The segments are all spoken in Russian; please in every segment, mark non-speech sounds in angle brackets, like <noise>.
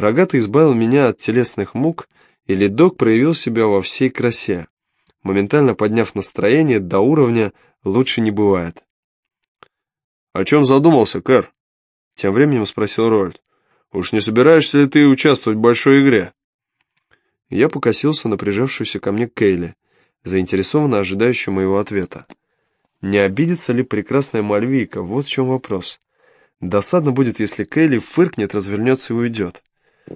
Рогатый избавил меня от телесных мук, и ледок проявил себя во всей красе, моментально подняв настроение до уровня «лучше не бывает». «О чем задумался, Кэр?» Тем временем спросил Рольд. «Уж не собираешься ли ты участвовать в большой игре?» Я покосился на прижавшуюся ко мне Кейли, заинтересованно ожидающую моего ответа. Не обидится ли прекрасная Мальвийка? Вот в чем вопрос. Досадно будет, если Кейли фыркнет, развернется и уйдет.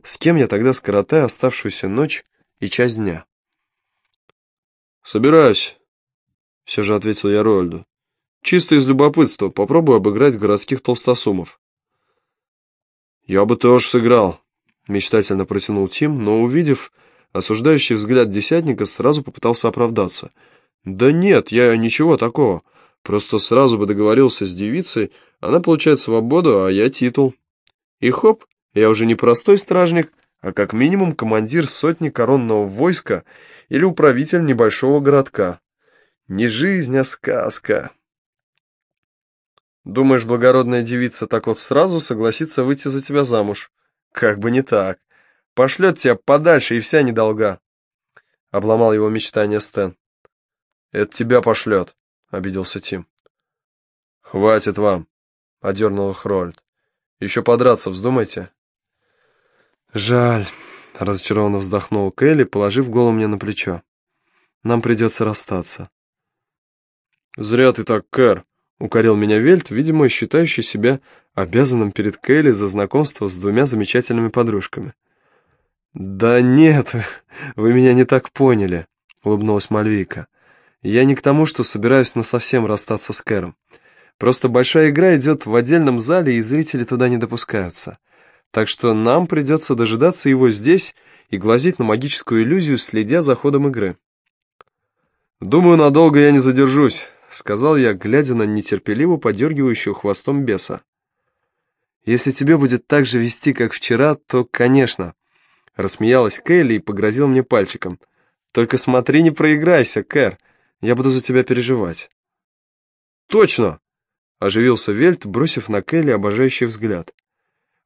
С кем я тогда скоротаю оставшуюся ночь и часть дня? «Собираюсь», — все же ответил я Роальду. «Чисто из любопытства, попробую обыграть городских толстосумов». «Я бы тоже сыграл», — мечтательно протянул Тим, но, увидев осуждающий взгляд десятника, сразу попытался оправдаться. «Да нет, я ничего такого. Просто сразу бы договорился с девицей, она получает свободу, а я титул. И хоп, я уже не простой стражник, а как минимум командир сотни коронного войска или управитель небольшого городка. Не жизнь, а сказка. Думаешь, благородная девица так вот сразу согласится выйти за тебя замуж? Как бы не так. Пошлет тебя подальше и вся недолга. Обломал его мечтание Стэн. Это тебя пошлет, обиделся Тим. Хватит вам, одернул их Рольд. Еще подраться вздумайте. «Жаль», — разочарованно вздохнул Келли, положив голову мне на плечо. «Нам придется расстаться». «Зря ты так, Кэр», — укорил меня Вельт, видимо, считающий себя обязанным перед Келли за знакомство с двумя замечательными подружками. «Да нет, <laughs> вы меня не так поняли», — улыбнулась Мальвийка. «Я не к тому, что собираюсь насовсем расстаться с Кэром. Просто большая игра идет в отдельном зале, и зрители туда не допускаются так что нам придется дожидаться его здесь и глазеть на магическую иллюзию, следя за ходом игры. «Думаю, надолго я не задержусь», — сказал я, глядя на нетерпеливо подергивающую хвостом беса. «Если тебе будет так же вести, как вчера, то, конечно», — рассмеялась Кэлли и погрозил мне пальчиком. «Только смотри, не проиграйся, Кэр, я буду за тебя переживать». «Точно!» — оживился Вельт, бросив на Келли обожающий взгляд.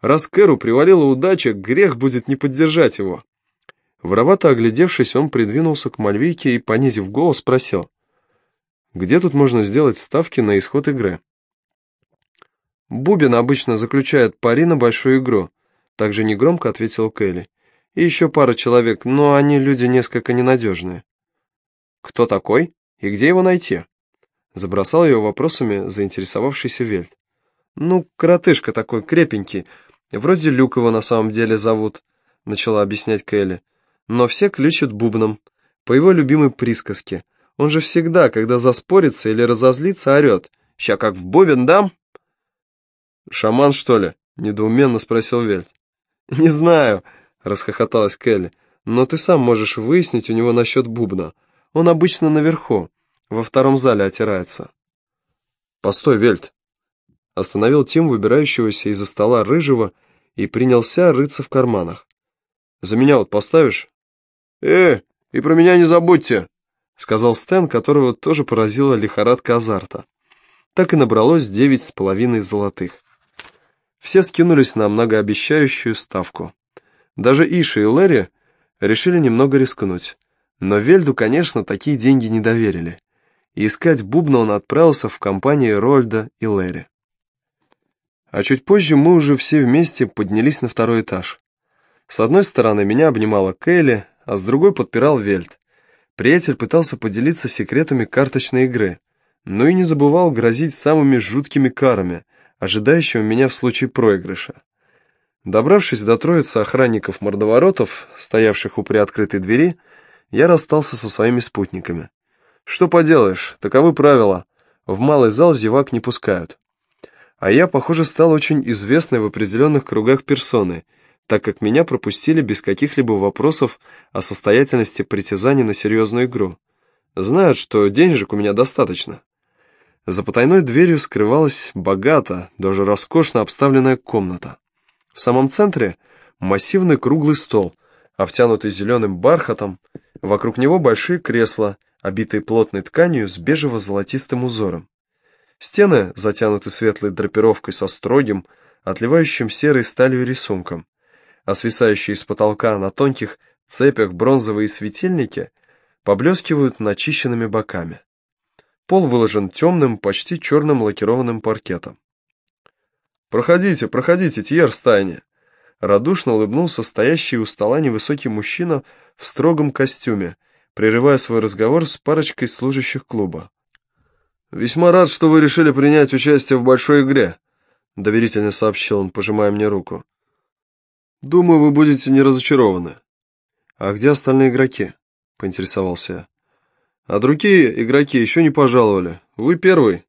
Раз Кэру привалила удача, грех будет не поддержать его. Воровато оглядевшись, он придвинулся к Мальвийке и, понизив голос, спросил. «Где тут можно сделать ставки на исход игры?» «Бубин обычно заключает пари на большую игру», — также негромко ответил Келли. «И еще пара человек, но они люди несколько ненадежные». «Кто такой? И где его найти?» Забросал ее вопросами заинтересовавшийся Вельт. «Ну, коротышка такой крепенький, Вроде Люк его на самом деле зовут, начала объяснять Келли. Но все кличут Бубном, по его любимой присказке. Он же всегда, когда заспорится или разозлится, орет. «Ща как в бубен дам?» «Шаман, что ли?» — недоуменно спросил Вельт. «Не знаю», — расхохоталась Келли. «Но ты сам можешь выяснить у него насчет бубна. Он обычно наверху, во втором зале отирается». «Постой, Вельт», Остановил Тим, выбирающегося из-за стола рыжего, и принялся рыться в карманах. «За меня вот поставишь?» «Э, и про меня не забудьте!» — сказал Стэн, которого тоже поразила лихорадка азарта. Так и набралось девять с половиной золотых. Все скинулись на многообещающую ставку. Даже Иша и Лэри решили немного рискнуть. Но Вельду, конечно, такие деньги не доверили. И искать Бубна он отправился в компании Рольда и Лэри. А чуть позже мы уже все вместе поднялись на второй этаж. С одной стороны меня обнимала Келли, а с другой подпирал Вельт. Приятель пытался поделиться секретами карточной игры, но и не забывал грозить самыми жуткими карами, ожидающими меня в случае проигрыша. Добравшись до троицы охранников-мордоворотов, стоявших у приоткрытой двери, я расстался со своими спутниками. Что поделаешь, таковы правила. В малый зал зевак не пускают. А я, похоже, стал очень известной в определенных кругах персоны, так как меня пропустили без каких-либо вопросов о состоятельности притязаний на серьезную игру. Знают, что денежек у меня достаточно. За потайной дверью скрывалась богато, даже роскошно обставленная комната. В самом центре массивный круглый стол, обтянутый зеленым бархатом, вокруг него большие кресла, обитые плотной тканью с бежево-золотистым узором. Стены затянуты светлой драпировкой со строгим, отливающим серой сталью рисунком, а свисающие с потолка на тонких цепях бронзовые светильники поблескивают начищенными боками. Пол выложен темным, почти черным лакированным паркетом. «Проходите, проходите, Тьер Стайни!» Радушно улыбнулся стоящий у стола невысокий мужчина в строгом костюме, прерывая свой разговор с парочкой служащих клуба. «Весьма рад, что вы решили принять участие в большой игре», — доверительно сообщил он, пожимая мне руку. «Думаю, вы будете не разочарованы». «А где остальные игроки?» — поинтересовался я. «А другие игроки еще не пожаловали. Вы первый.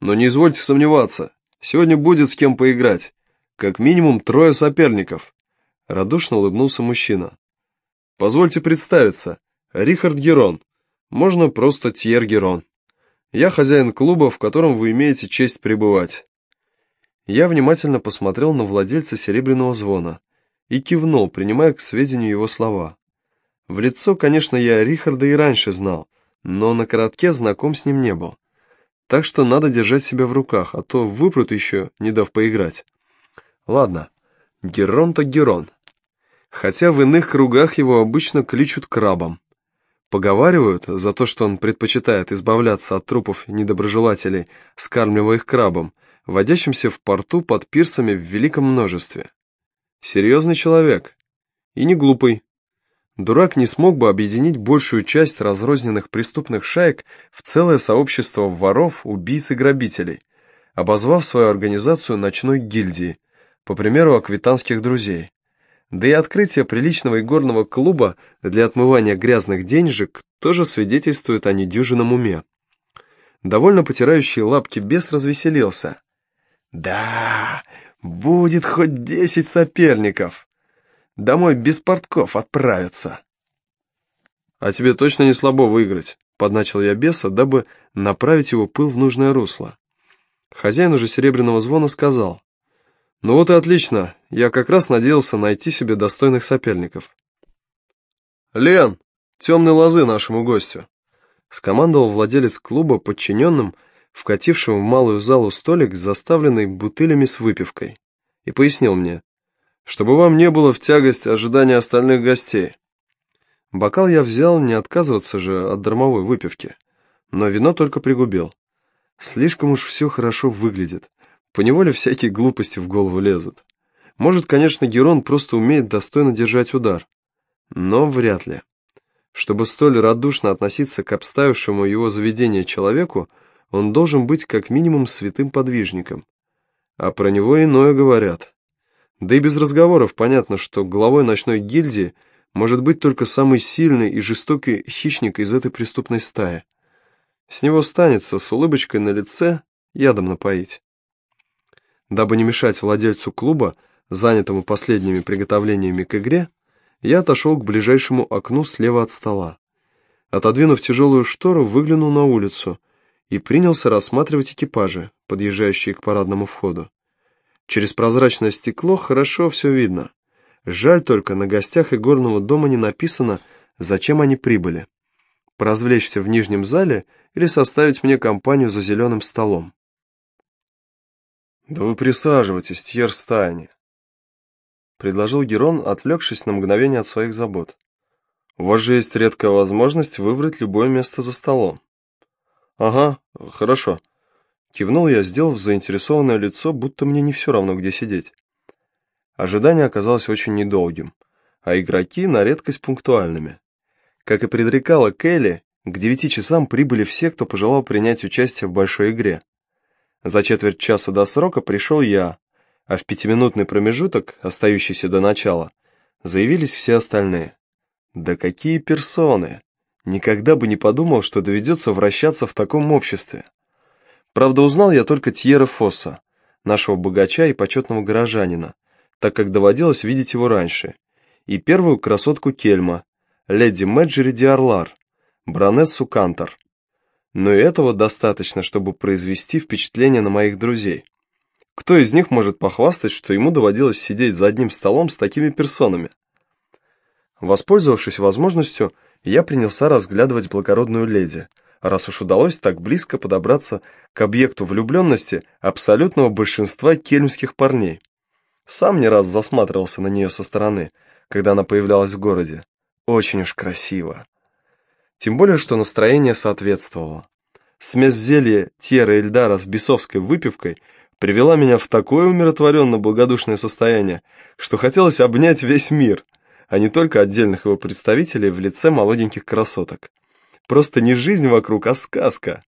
Но не извольте сомневаться, сегодня будет с кем поиграть. Как минимум трое соперников. Радушно улыбнулся мужчина. Позвольте представиться. Рихард Герон. Можно просто Тьер Герон. Я хозяин клуба, в котором вы имеете честь пребывать. Я внимательно посмотрел на владельца серебряного звона и кивнул, принимая к сведению его слова. В лицо, конечно, я Рихарда и раньше знал, но на коротке знаком с ним не был. Так что надо держать себя в руках, а то выпрут еще, не дав поиграть. Ладно, Герон-то Герон. Хотя в иных кругах его обычно кличут крабом. Поговаривают за то, что он предпочитает избавляться от трупов недоброжелателей, скармливая их крабом, водящимся в порту под пирсами в великом множестве. Серьезный человек. И не глупый. Дурак не смог бы объединить большую часть разрозненных преступных шаек в целое сообщество воров, убийц и грабителей, обозвав свою организацию ночной гильдией, по примеру аквитанских друзей. Да и открытие приличного игорного клуба для отмывания грязных денежек тоже свидетельствует о недюжинном уме. Довольно потирающий лапки бес развеселился. «Да, будет хоть десять соперников. Домой без портков отправятся». «А тебе точно не слабо выиграть», — подначил я беса, дабы направить его пыл в нужное русло. Хозяин уже серебряного звона сказал. Ну вот и отлично, я как раз надеялся найти себе достойных соперников. «Лен, темной лозы нашему гостю!» Скомандовал владелец клуба подчиненным, вкатившим в малую залу столик, заставленный бутылями с выпивкой, и пояснил мне, чтобы вам не было в тягость ожидания остальных гостей. Бокал я взял, не отказываться же от дармовой выпивки, но вино только пригубил. Слишком уж все хорошо выглядит, Поневоле всякие глупости в голову лезут. Может, конечно, Герон просто умеет достойно держать удар. Но вряд ли. Чтобы столь радушно относиться к обставившему его заведение человеку, он должен быть как минимум святым подвижником. А про него иное говорят. Да и без разговоров понятно, что главой ночной гильдии может быть только самый сильный и жестокий хищник из этой преступной стаи. С него станется с улыбочкой на лице ядом напоить. Дабы не мешать владельцу клуба, занятому последними приготовлениями к игре, я отошел к ближайшему окну слева от стола. Отодвинув тяжелую штору, выглянул на улицу и принялся рассматривать экипажи, подъезжающие к парадному входу. Через прозрачное стекло хорошо все видно. Жаль только, на гостях игорного дома не написано, зачем они прибыли. Поразвлечься в нижнем зале или составить мне компанию за зеленым столом. «Да вы присаживайтесь, Тьер Стайни», — предложил Герон, отвлекшись на мгновение от своих забот. «У вас же есть редкая возможность выбрать любое место за столом». «Ага, хорошо», — кивнул я, сделав заинтересованное лицо, будто мне не все равно, где сидеть. Ожидание оказалось очень недолгим, а игроки на редкость пунктуальными. Как и предрекала Келли, к девяти часам прибыли все, кто пожелал принять участие в большой игре. За четверть часа до срока пришел я, а в пятиминутный промежуток, остающийся до начала, заявились все остальные. Да какие персоны! Никогда бы не подумал, что доведется вращаться в таком обществе. Правда, узнал я только Тьера Фосса, нашего богача и почетного горожанина, так как доводилось видеть его раньше, и первую красотку Кельма, леди Мэджери Диарлар, баронессу Кантор но и этого достаточно, чтобы произвести впечатление на моих друзей. Кто из них может похвастать, что ему доводилось сидеть за одним столом с такими персонами? Воспользовавшись возможностью, я принялся разглядывать благородную леди, раз уж удалось так близко подобраться к объекту влюбленности абсолютного большинства кельмских парней. Сам не раз засматривался на нее со стороны, когда она появлялась в городе. Очень уж красиво. Тем более, что настроение соответствовало. Смесь зелья Тьера Эльдара с бесовской выпивкой привела меня в такое умиротворенно-благодушное состояние, что хотелось обнять весь мир, а не только отдельных его представителей в лице молоденьких красоток. Просто не жизнь вокруг, а сказка.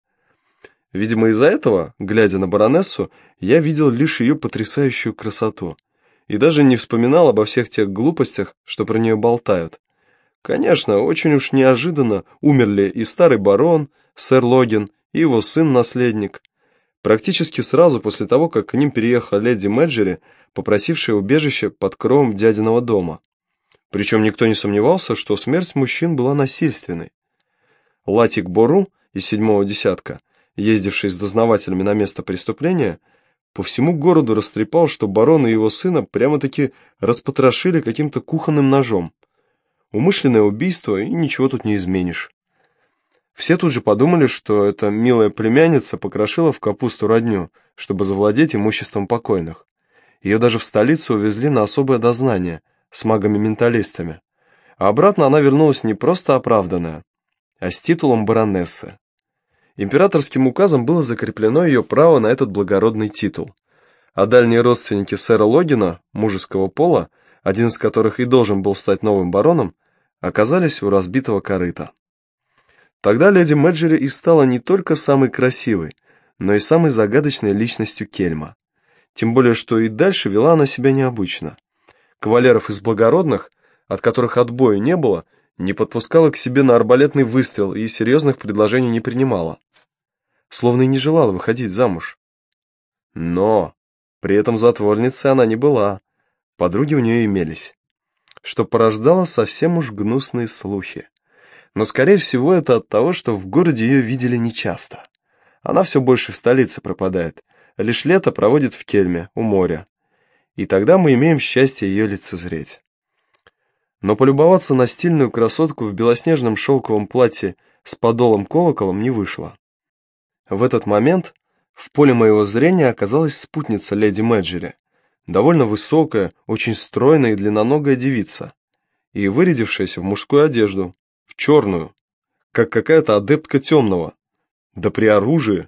Видимо, из-за этого, глядя на баронессу, я видел лишь ее потрясающую красоту и даже не вспоминал обо всех тех глупостях, что про нее болтают. Конечно, очень уж неожиданно умерли и старый барон, сэр Логин, и его сын-наследник. Практически сразу после того, как к ним переехала леди Мэджери, попросившая убежище под кровом дядиного дома. Причем никто не сомневался, что смерть мужчин была насильственной. Латик Бору из седьмого десятка, ездивший с дознавателями на место преступления, по всему городу растрепал, что барон и его сына прямо-таки распотрошили каким-то кухонным ножом. Умышленное убийство, и ничего тут не изменишь. Все тут же подумали, что эта милая племянница покрошила в капусту родню, чтобы завладеть имуществом покойных. Ее даже в столицу увезли на особое дознание с магами-менталистами. А обратно она вернулась не просто оправданная, а с титулом баронессы. Императорским указом было закреплено ее право на этот благородный титул. А дальние родственники сэра Логина, мужеского пола, один из которых и должен был стать новым бароном, оказались у разбитого корыта. Тогда леди Мэджери и стала не только самой красивой, но и самой загадочной личностью Кельма. Тем более, что и дальше вела она себя необычно. Кавалеров из благородных, от которых отбоя не было, не подпускала к себе на арбалетный выстрел и серьезных предложений не принимала. Словно и не желала выходить замуж. Но при этом затворницей она не была, подруги у нее имелись, что порождало совсем уж гнусные слухи но, скорее всего, это от того, что в городе ее видели нечасто. Она все больше в столице пропадает, лишь лето проводит в Кельме, у моря. И тогда мы имеем счастье ее лицезреть. Но полюбоваться на стильную красотку в белоснежном шелковом платье с подолом-колоколом не вышло. В этот момент в поле моего зрения оказалась спутница леди Мэджери, довольно высокая, очень стройная и длинноногая девица, и вырядившаяся в мужскую одежду, в черную, как какая-то адептка темного, да при оружии.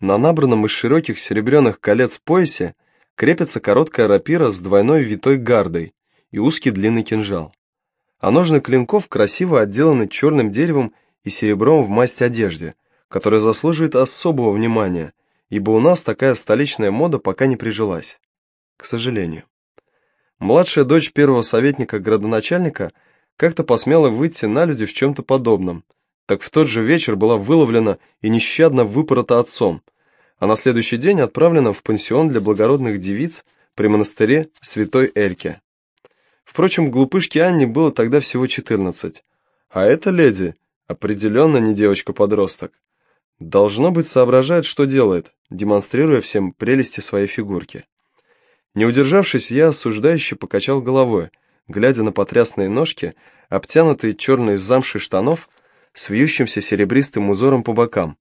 На набранном из широких серебряных колец поясе крепится короткая рапира с двойной витой гардой и узкий длинный кинжал. А ножны клинков красиво отделаны черным деревом и серебром в масть одежде, которая заслуживает особого внимания, ибо у нас такая столичная мода пока не прижилась. К сожалению. Младшая дочь первого советника градоначальника – как-то посмела выйти на люди в чем-то подобном, так в тот же вечер была выловлена и нещадно выпорота отцом, а на следующий день отправлена в пансион для благородных девиц при монастыре Святой Эльке. Впрочем, глупышке Анне было тогда всего 14, а эта леди определенно не девочка-подросток. Должно быть, соображает, что делает, демонстрируя всем прелести своей фигурки. Не удержавшись, я осуждающе покачал головой – глядя на потрясные ножки, обтянутые черной замшей штанов с вьющимся серебристым узором по бокам,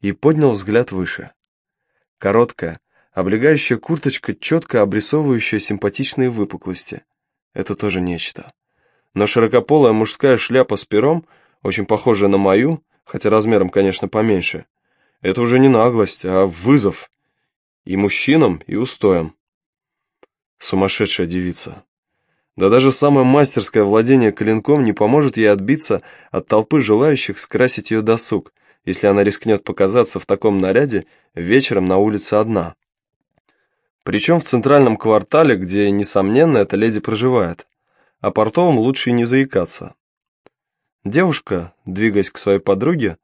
и поднял взгляд выше. Короткая, облегающая курточка, четко обрисовывающая симпатичные выпуклости. Это тоже нечто. Но широкополая мужская шляпа с пером, очень похожая на мою, хотя размером, конечно, поменьше, это уже не наглость, а вызов. И мужчинам, и устоям. Сумасшедшая девица. Да даже самое мастерское владение клинком не поможет ей отбиться от толпы желающих скрасить ее досуг, если она рискнет показаться в таком наряде вечером на улице одна. Причем в центральном квартале, где, несомненно, эта леди проживает. О портовом лучше и не заикаться. Девушка, двигаясь к своей подруге,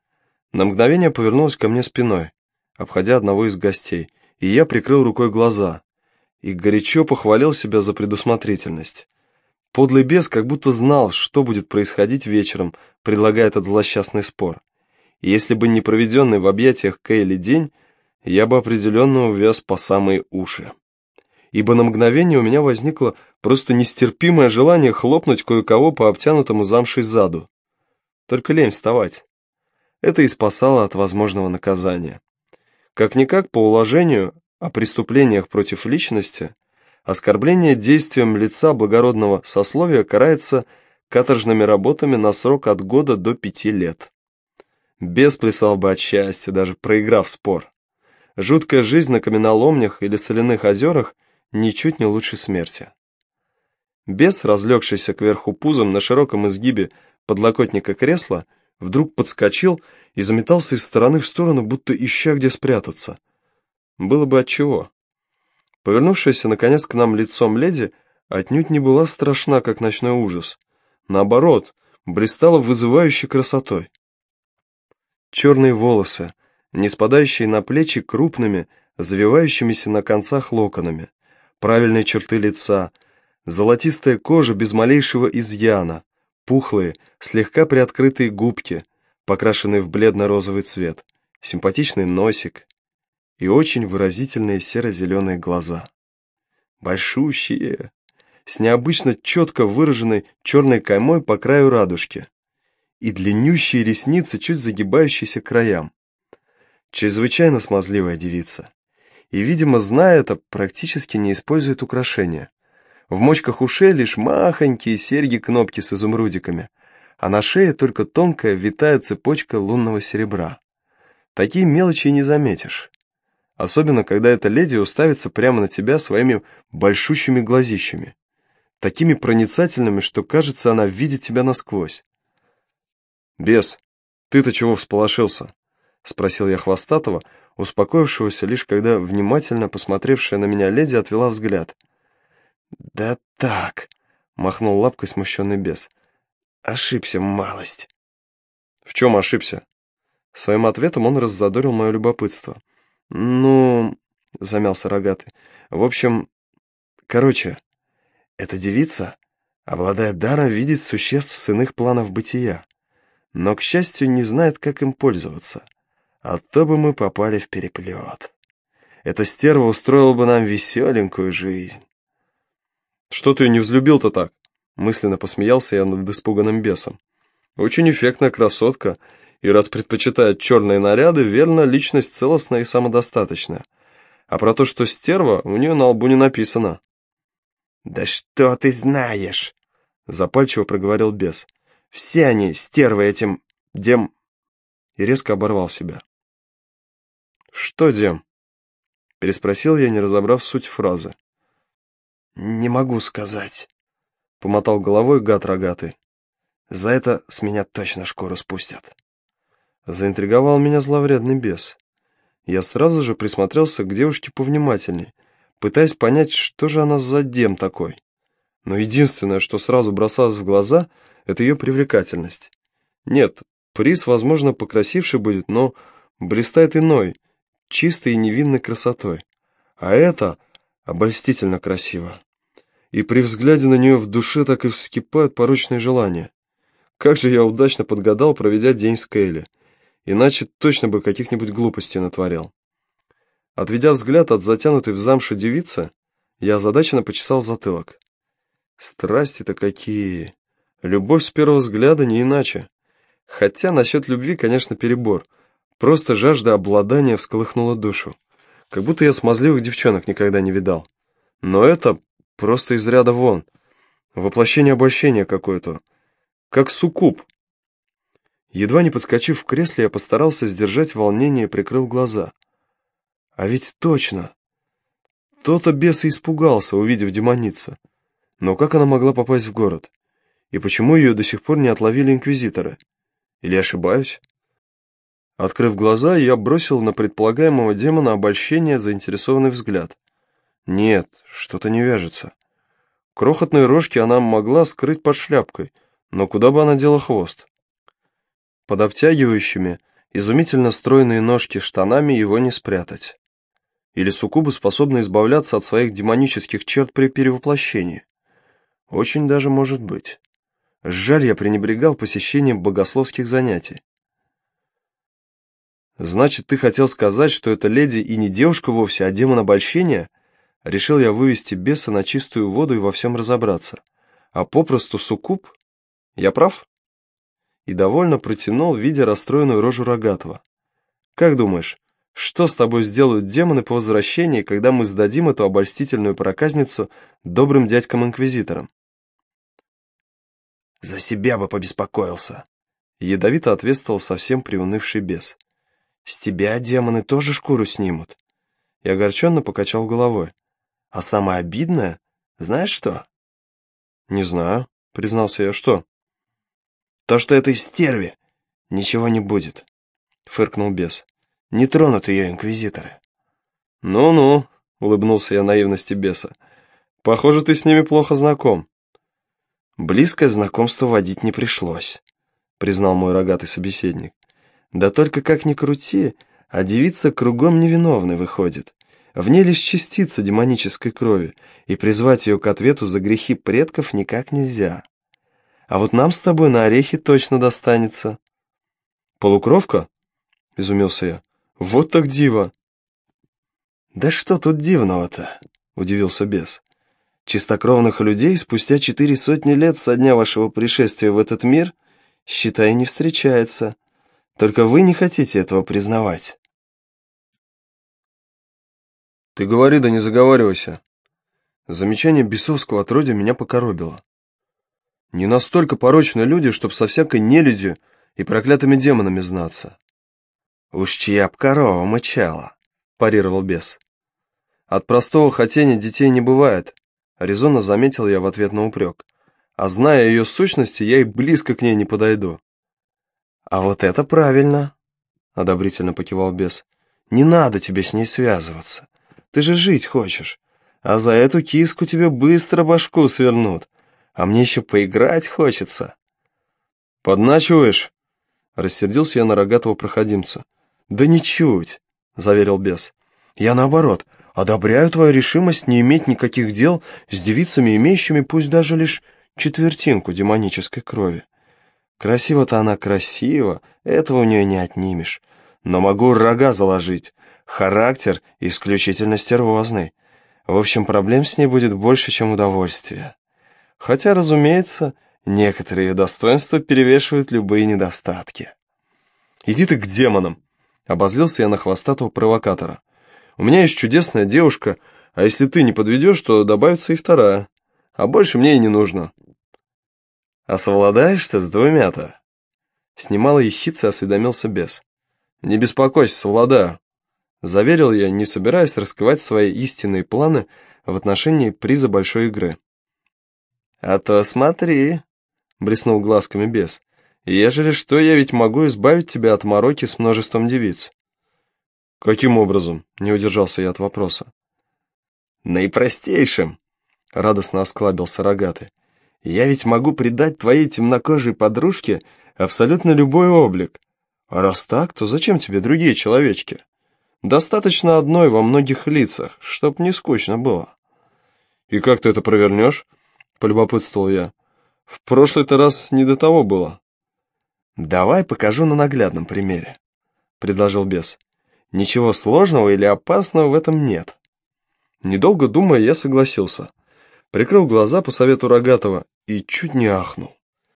на мгновение повернулась ко мне спиной, обходя одного из гостей, и я прикрыл рукой глаза и горячо похвалил себя за предусмотрительность. Подлый бес как будто знал, что будет происходить вечером, предлагая этот злосчастный спор. И если бы не проведенный в объятиях Кейли день, я бы определенно увяз по самые уши. Ибо на мгновение у меня возникло просто нестерпимое желание хлопнуть кое-кого по обтянутому замшей заду. Только лень вставать. Это и спасало от возможного наказания. Как-никак, по уложению о преступлениях против личности, Оскорбление действием лица благородного сословия карается каторжными работами на срок от года до пяти лет. Бес плясал бы от счастья, даже проиграв спор. Жуткая жизнь на каменоломнях или соляных озерах ничуть не лучше смерти. Бес, разлегшийся кверху пузом на широком изгибе подлокотника кресла, вдруг подскочил и заметался из стороны в сторону, будто ища где спрятаться. Было бы отчего. Повернувшаяся, наконец, к нам лицом леди отнюдь не была страшна, как ночной ужас. Наоборот, блистала вызывающей красотой. Черные волосы, не спадающие на плечи крупными, завивающимися на концах локонами, правильные черты лица, золотистая кожа без малейшего изъяна, пухлые, слегка приоткрытые губки, покрашенные в бледно-розовый цвет, симпатичный носик и очень выразительные серо-зеленые глаза. Большущие, с необычно четко выраженной черной каймой по краю радужки и длиннющие ресницы, чуть загибающиеся к краям. Чрезвычайно смазливая девица. И, видимо, зная это, практически не использует украшения. В мочках ушей лишь махонькие серьги-кнопки с изумрудиками, а на шее только тонкая витая цепочка лунного серебра. Такие мелочи не заметишь. Особенно, когда эта леди уставится прямо на тебя своими большущими глазищами. Такими проницательными, что кажется, она видит тебя насквозь. «Бес, ты-то чего всполошился?» — спросил я Хвостатого, успокоившегося лишь когда внимательно посмотревшая на меня леди отвела взгляд. «Да так», — махнул лапкой смущенный бес. «Ошибся малость». «В чем ошибся?» Своим ответом он раззадорил мое любопытство. «Ну...» — замялся рогатый. «В общем... Короче, эта девица обладает даром видеть существ с иных планов бытия но, к счастью, не знает, как им пользоваться. А то бы мы попали в переплет. Эта стерва устроила бы нам веселенькую жизнь. «Что ты не взлюбил-то так?» Мысленно посмеялся я над испуганным бесом. «Очень эффектная красотка, и раз предпочитает черные наряды, верно, личность целостная и самодостаточная. А про то, что стерва, у нее на лбу не написано». «Да что ты знаешь?» — запальчиво проговорил бес. Все они стервы этим дем...» И резко оборвал себя. «Что дем?» Переспросил я, не разобрав суть фразы. «Не могу сказать», — помотал головой гад рогатый. «За это с меня точно шкуру спустят». Заинтриговал меня зловредный бес. Я сразу же присмотрелся к девушке повнимательней, пытаясь понять, что же она за дем такой. Но единственное, что сразу бросалось в глаза — это ее привлекательность. Нет, приз, возможно, покрасивший будет, но блистает иной, чистой и невинной красотой. А это обольстительно красиво. И при взгляде на нее в душе так и вскипают порочные желания. Как же я удачно подгадал, проведя день с Кейли. Иначе точно бы каких-нибудь глупостей натворял. Отведя взгляд от затянутой в замшу девицы, я озадаченно почесал затылок. Страсти-то какие! Любовь с первого взгляда не иначе. Хотя насчет любви, конечно, перебор. Просто жажда обладания всколыхнула душу. Как будто я смазливых девчонок никогда не видал. Но это просто из ряда вон. Воплощение обольщения какое-то. Как суккуб. Едва не подскочив в кресле, я постарался сдержать волнение и прикрыл глаза. А ведь точно. То-то бес испугался, увидев демоницу. Но как она могла попасть в город? И почему ее до сих пор не отловили инквизиторы? Или ошибаюсь? Открыв глаза, я бросил на предполагаемого демона обольщение заинтересованный взгляд. Нет, что-то не вяжется. Крохотные рожки она могла скрыть под шляпкой, но куда бы она дела хвост? Под обтягивающими, изумительно стройные ножки штанами его не спрятать. Или суккубы способны избавляться от своих демонических черт при перевоплощении? Очень даже может быть. Жаль, я пренебрегал посещением богословских занятий. Значит, ты хотел сказать, что эта леди и не девушка вовсе, а демон обольщения? Решил я вывести беса на чистую воду и во всем разобраться. А попросту суккуб? Я прав? И довольно протянул, видя расстроенную рожу рогатого. Как думаешь, Что с тобой сделают демоны по возвращении, когда мы сдадим эту обольстительную проказницу добрым дядькам-инквизиторам? За себя бы побеспокоился. Ядовито ответствовал совсем приунывший бес. С тебя демоны тоже шкуру снимут. И огорченно покачал головой. А самое обидное, знаешь что? Не знаю, признался я, что? То, что этой стерве ничего не будет, фыркнул бес. Не тронут ее инквизиторы. Ну-ну, улыбнулся я наивности беса. Похоже, ты с ними плохо знаком. Близкое знакомство водить не пришлось, признал мой рогатый собеседник. Да только как ни крути, а девица кругом невиновной выходит. В ней лишь частица демонической крови, и призвать ее к ответу за грехи предков никак нельзя. А вот нам с тобой на орехи точно достанется. Полукровка? Изумился я. Вот так диво!» «Да что тут дивного-то?» — удивился бес. «Чистокровных людей спустя четыре сотни лет со дня вашего пришествия в этот мир, считай, не встречается. Только вы не хотите этого признавать». «Ты говори, да не заговаривайся». Замечание бесовского отродья меня покоробило. Не настолько порочны люди, чтоб со всякой нелюдью и проклятыми демонами знаться. «Уж чья б корова мычала», — парировал бес. «От простого хотения детей не бывает», — резонно заметил я в ответ на упрек. «А зная ее сущности, я и близко к ней не подойду». «А вот это правильно», — одобрительно покивал бес. «Не надо тебе с ней связываться. Ты же жить хочешь. А за эту киску тебе быстро башку свернут. А мне еще поиграть хочется». «Подначиваешь?» Рассердился я на рогатого проходимца. «Да ничуть», — заверил бес. «Я наоборот, одобряю твою решимость не иметь никаких дел с девицами, имеющими пусть даже лишь четвертинку демонической крови. Красиво-то она красива, этого у нее не отнимешь. Но могу рога заложить, характер исключительно стервозный. В общем, проблем с ней будет больше, чем удовольствия. Хотя, разумеется, некоторые достоинства перевешивают любые недостатки. «Иди ты к демонам!» Обозлился я на хвостатого провокатора. «У меня есть чудесная девушка, а если ты не подведешь, то добавится и вторая. А больше мне и не нужно». «А совладаешь-то с двумя-то?» С немалой ехицей осведомился бес. «Не беспокойся, совладаю», — заверил я, не собираясь раскрывать свои истинные планы в отношении приза большой игры. «А то смотри», — блеснул глазками бес, Ежели что, я ведь могу избавить тебя от мороки с множеством девиц. Каким образом? Не удержался я от вопроса. Наипростейшим, радостно осклабился рогатый. Я ведь могу придать твоей темнокожей подружке абсолютно любой облик. А раз так, то зачем тебе другие человечки? Достаточно одной во многих лицах, чтоб не скучно было. И как ты это провернешь? Полюбопытствовал я. В прошлый-то раз не до того было. «Давай покажу на наглядном примере», — предложил бес. «Ничего сложного или опасного в этом нет». Недолго думая, я согласился. Прикрыл глаза по совету Рогатого и чуть не ахнул.